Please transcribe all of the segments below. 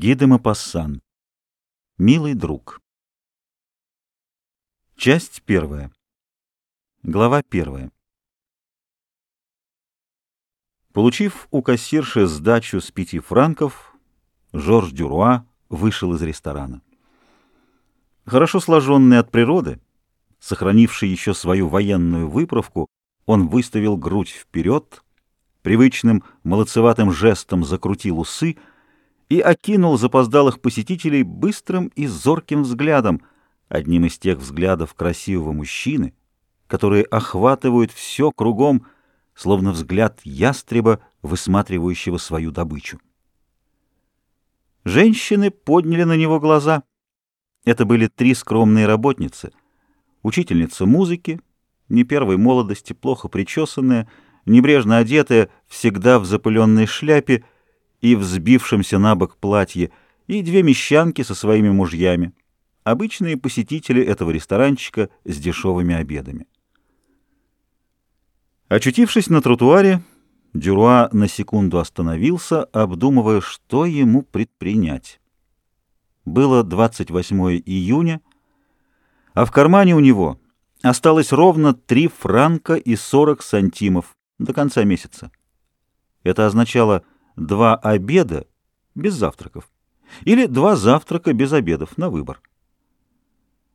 Гиде Мапассан. Милый друг. Часть первая. Глава первая. Получив у кассирши сдачу с пяти франков, Жорж Дюруа вышел из ресторана. Хорошо сложенный от природы, сохранивший еще свою военную выправку, он выставил грудь вперед, привычным молодцеватым жестом закрутил усы — и окинул запоздалых посетителей быстрым и зорким взглядом, одним из тех взглядов красивого мужчины, которые охватывают все кругом, словно взгляд ястреба, высматривающего свою добычу. Женщины подняли на него глаза. Это были три скромные работницы. Учительница музыки, не первой молодости, плохо причесанная, небрежно одетая, всегда в запыленной шляпе, и взбившемся на бок платье, и две мещанки со своими мужьями, обычные посетители этого ресторанчика с дешевыми обедами. Очутившись на тротуаре, Дюруа на секунду остановился, обдумывая, что ему предпринять. Было 28 июня, а в кармане у него осталось ровно 3 франка и 40 сантимов до конца месяца. Это означало два обеда без завтраков или два завтрака без обедов на выбор.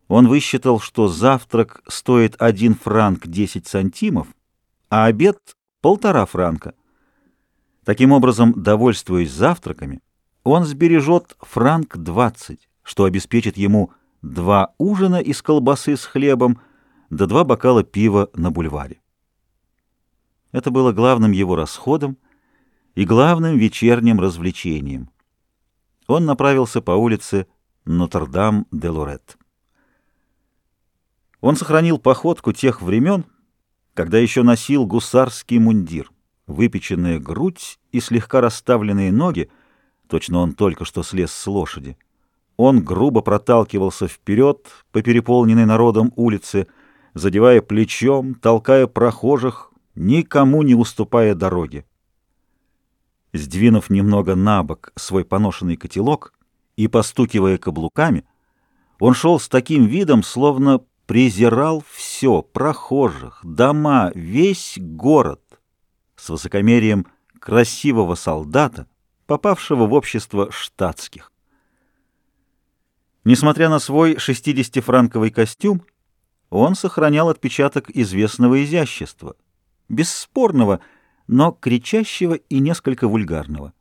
Он высчитал, что завтрак стоит 1 франк 10 сантимов, а обед — полтора франка. Таким образом, довольствуясь завтраками, он сбережет франк 20, что обеспечит ему два ужина из колбасы с хлебом да два бокала пива на бульваре. Это было главным его расходом, и главным вечерним развлечением. Он направился по улице Нотр-Дам-де-Лорет. Он сохранил походку тех времен, когда еще носил гусарский мундир, выпеченная грудь и слегка расставленные ноги, точно он только что слез с лошади. Он грубо проталкивался вперед по переполненной народом улице, задевая плечом, толкая прохожих, никому не уступая дороги сдвинув немного на бок свой поношенный котелок и постукивая каблуками, он шел с таким видом, словно презирал все, прохожих, дома, весь город, с высокомерием красивого солдата, попавшего в общество штатских. Несмотря на свой 60-франковый костюм, он сохранял отпечаток известного изящества, бесспорного, но кричащего и несколько вульгарного.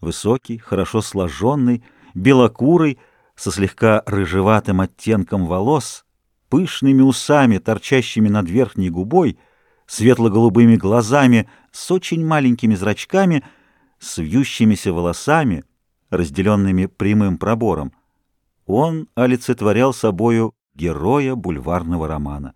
Высокий, хорошо сложенный, белокурый, со слегка рыжеватым оттенком волос, пышными усами, торчащими над верхней губой, светло-голубыми глазами, с очень маленькими зрачками, с вьющимися волосами, разделенными прямым пробором, он олицетворял собою героя бульварного романа.